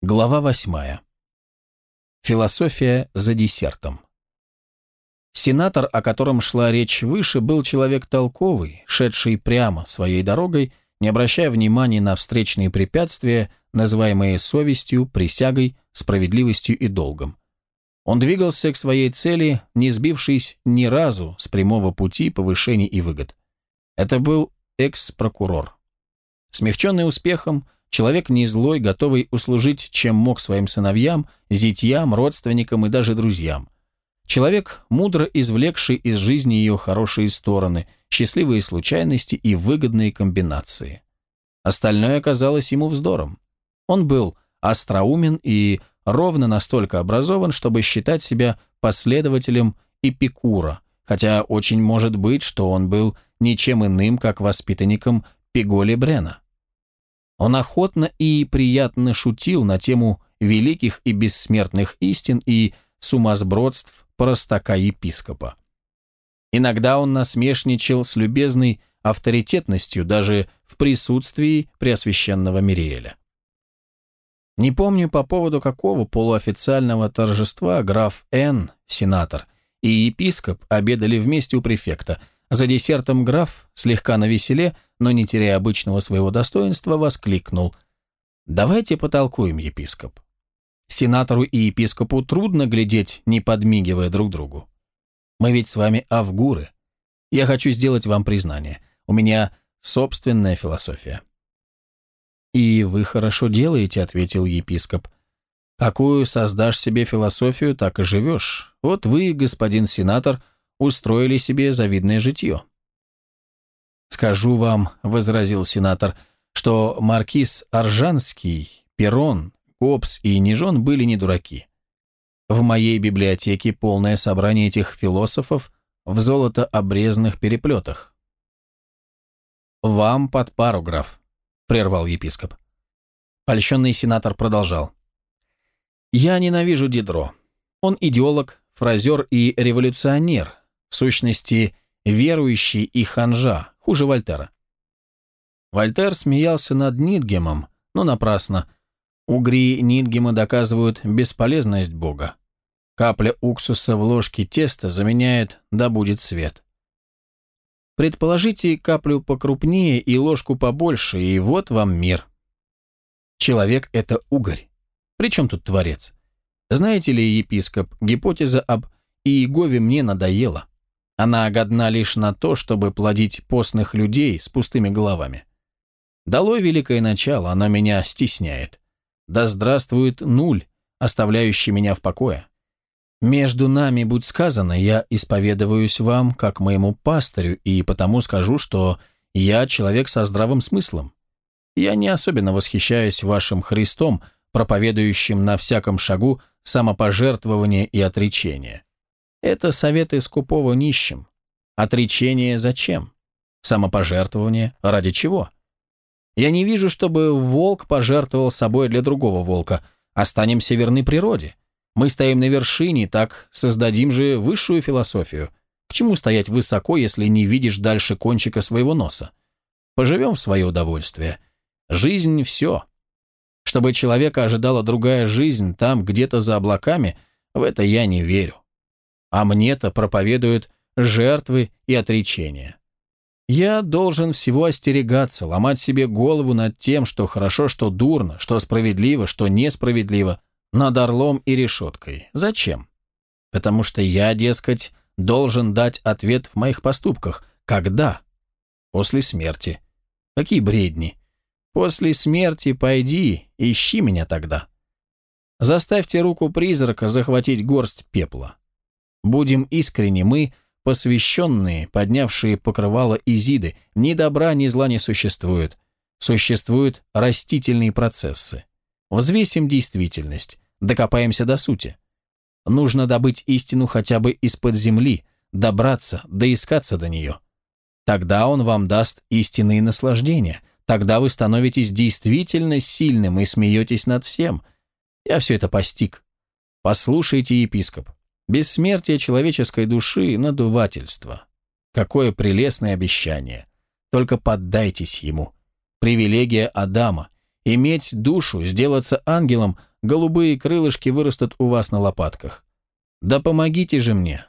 Глава восьмая. Философия за десертом. Сенатор, о котором шла речь выше, был человек толковый, шедший прямо своей дорогой, не обращая внимания на встречные препятствия, называемые совестью, присягой, справедливостью и долгом. Он двигался к своей цели, не сбившись ни разу с прямого пути повышений и выгод. Это был экс-прокурор. Смягченный успехом, Человек не злой, готовый услужить, чем мог своим сыновьям, зятьям, родственникам и даже друзьям. Человек, мудро извлекший из жизни ее хорошие стороны, счастливые случайности и выгодные комбинации. Остальное казалось ему вздором. Он был остроумен и ровно настолько образован, чтобы считать себя последователем Эпикура, хотя очень может быть, что он был ничем иным, как воспитанником Пиголи Брена. Он охотно и приятно шутил на тему великих и бессмертных истин и сумасбродств простака-епископа. Иногда он насмешничал с любезной авторитетностью даже в присутствии Преосвященного Мириэля. Не помню по поводу какого полуофициального торжества граф Н, сенатор, и епископ обедали вместе у префекта – за десертом граф, слегка навеселе, но не теряя обычного своего достоинства, воскликнул. «Давайте потолкуем, епископ. Сенатору и епископу трудно глядеть, не подмигивая друг другу. Мы ведь с вами авгуры. Я хочу сделать вам признание. У меня собственная философия». «И вы хорошо делаете», — ответил епископ. «Какую создашь себе философию, так и живешь. Вот вы, господин сенатор, — устроили себе завидное житье. «Скажу вам», — возразил сенатор, «что маркиз Аржанский, Перрон, Копс и Нижон были не дураки. В моей библиотеке полное собрание этих философов в золото-обрезанных переплетах». «Вам под пару, граф», — прервал епископ. Польщенный сенатор продолжал. «Я ненавижу Дидро. Он идеолог, фразер и революционер, в сущности, верующий и ханжа, хуже Вольтера. Вольтер смеялся над Нидгемом, но напрасно. Угри Нидгема доказывают бесполезность Бога. Капля уксуса в ложке теста заменяет «да будет свет». Предположите каплю покрупнее и ложку побольше, и вот вам мир. Человек — это угорь. Причем тут творец? Знаете ли, епископ, гипотеза об Иегове мне надоела. Она годна лишь на то, чтобы плодить постных людей с пустыми головами. Долой великое начало, оно меня стесняет. Да здравствует нуль, оставляющий меня в покое. Между нами, будь сказано, я исповедуюсь вам как моему пастырю, и потому скажу, что я человек со здравым смыслом. Я не особенно восхищаюсь вашим Христом, проповедующим на всяком шагу самопожертвование и отречение. Это советы скупого нищим. Отречение зачем? Самопожертвование ради чего? Я не вижу, чтобы волк пожертвовал собой для другого волка. Останемся верны природе. Мы стоим на вершине, так создадим же высшую философию. К чему стоять высоко, если не видишь дальше кончика своего носа? Поживем в свое удовольствие. Жизнь — все. Чтобы человека ожидала другая жизнь там, где-то за облаками, в это я не верю а мне-то проповедуют жертвы и отречения. Я должен всего остерегаться, ломать себе голову над тем, что хорошо, что дурно, что справедливо, что несправедливо, над орлом и решеткой. Зачем? Потому что я, дескать, должен дать ответ в моих поступках. Когда? После смерти. Какие бредни. После смерти пойди, ищи меня тогда. Заставьте руку призрака захватить горсть пепла. Будем искренни, мы, посвященные, поднявшие покрывало Изиды, ни добра, ни зла не существует. Существуют растительные процессы. Взвесим действительность, докопаемся до сути. Нужно добыть истину хотя бы из-под земли, добраться, доискаться до нее. Тогда он вам даст истинные наслаждения, тогда вы становитесь действительно сильным и смеетесь над всем. Я все это постиг. Послушайте, епископ, Бессмертие человеческой души – надувательство. Какое прелестное обещание. Только поддайтесь ему. Привилегия Адама. Иметь душу, сделаться ангелом, голубые крылышки вырастут у вас на лопатках. Да помогите же мне.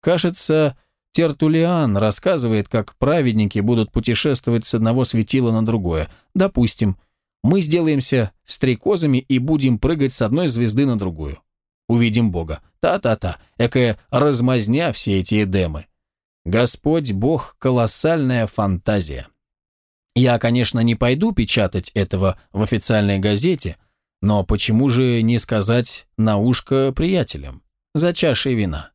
Кажется, Тертулиан рассказывает, как праведники будут путешествовать с одного светила на другое. Допустим, мы сделаемся стрекозами и будем прыгать с одной звезды на другую. Увидим Бога. Та-та-та, экая размазня все эти эдемы. Господь Бог – колоссальная фантазия. Я, конечно, не пойду печатать этого в официальной газете, но почему же не сказать на ушко приятелям? За чашей вина.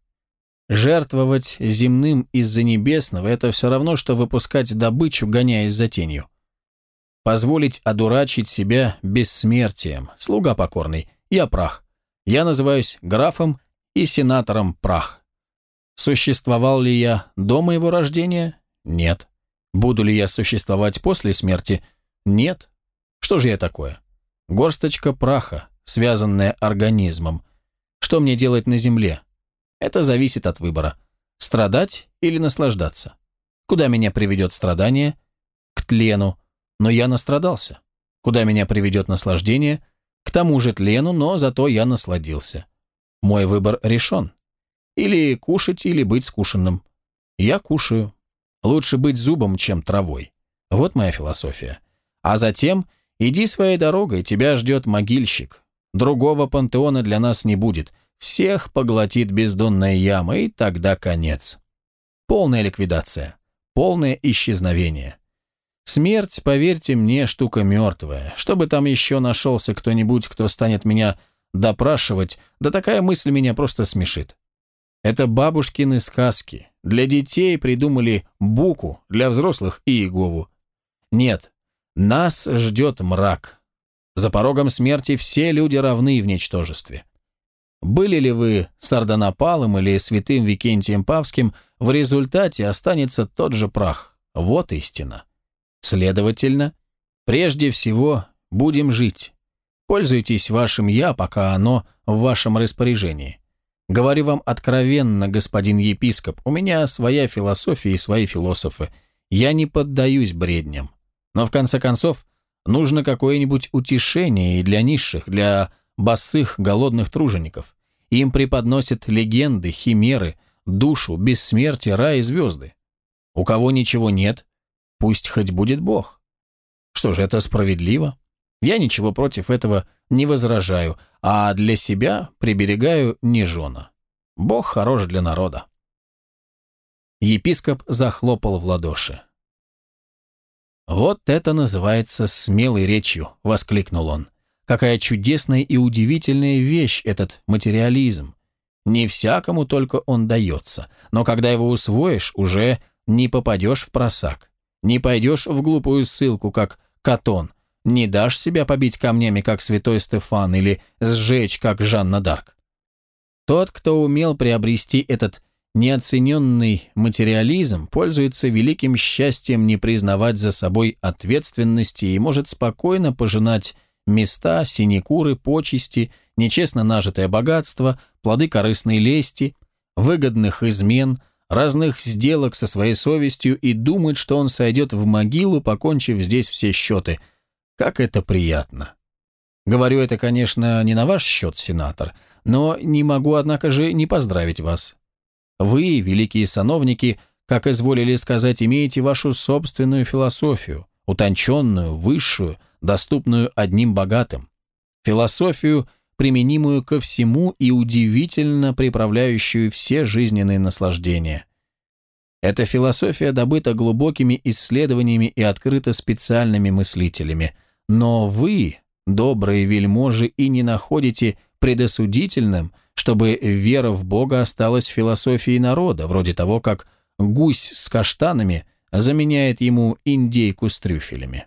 Жертвовать земным из-за небесного – это все равно, что выпускать добычу, гоняясь за тенью. Позволить одурачить себя бессмертием. Слуга покорный. Я прах. Я называюсь графом и сенатором прах. Существовал ли я до моего рождения? Нет. Буду ли я существовать после смерти? Нет. Что же я такое? Горсточка праха, связанная организмом. Что мне делать на земле? Это зависит от выбора. Страдать или наслаждаться? Куда меня приведет страдание? К тлену. Но я настрадался. Куда меня приведет наслаждение? К тому же тлену, но зато я насладился. Мой выбор решен. Или кушать, или быть скушенным. Я кушаю. Лучше быть зубом, чем травой. Вот моя философия. А затем иди своей дорогой, тебя ждет могильщик. Другого пантеона для нас не будет – всех поглотит бездонная яма, и тогда конец. Полная ликвидация, полное исчезновение. Смерть, поверьте мне, штука мертвая. Чтобы там еще нашелся кто-нибудь, кто станет меня допрашивать, да такая мысль меня просто смешит. Это бабушкины сказки. Для детей придумали буку, для взрослых и Иегову. Нет, нас ждет мрак. За порогом смерти все люди равны в ничтожестве. Были ли вы Сардонапалом или святым Викентием Павским, в результате останется тот же прах. Вот истина. Следовательно, прежде всего будем жить. Пользуйтесь вашим «я», пока оно в вашем распоряжении. Говорю вам откровенно, господин епископ, у меня своя философия и свои философы. Я не поддаюсь бредням. Но в конце концов, нужно какое-нибудь утешение и для низших, для босых, голодных тружеников. Им преподносят легенды, химеры, душу, бессмертие, рай и звезды. У кого ничего нет, пусть хоть будет Бог. Что же, это справедливо? Я ничего против этого не возражаю, а для себя приберегаю нежона. Бог хорош для народа. Епископ захлопал в ладоши. «Вот это называется смелой речью!» — воскликнул он. Какая чудесная и удивительная вещь этот материализм. Не всякому только он дается, но когда его усвоишь, уже не попадешь в просак, не пойдешь в глупую ссылку, как Катон, не дашь себя побить камнями, как святой Стефан, или сжечь, как Жанна Дарк. Тот, кто умел приобрести этот неоцененный материализм, пользуется великим счастьем не признавать за собой ответственности и может спокойно пожинать места, синекуры, почести, нечестно нажитое богатство, плоды корыстной лести, выгодных измен, разных сделок со своей совестью и думает, что он сойдет в могилу, покончив здесь все счеты. Как это приятно. Говорю это, конечно, не на ваш счет, сенатор, но не могу, однако же, не поздравить вас. Вы, великие сановники, как изволили сказать, имеете вашу собственную философию, утонченную, высшую, доступную одним богатым, философию, применимую ко всему и удивительно приправляющую все жизненные наслаждения. Эта философия добыта глубокими исследованиями и открыта специальными мыслителями, но вы, добрые вельможи, и не находите предосудительным, чтобы вера в Бога осталась философией народа, вроде того, как гусь с каштанами заменяет ему индейку с трюфелями.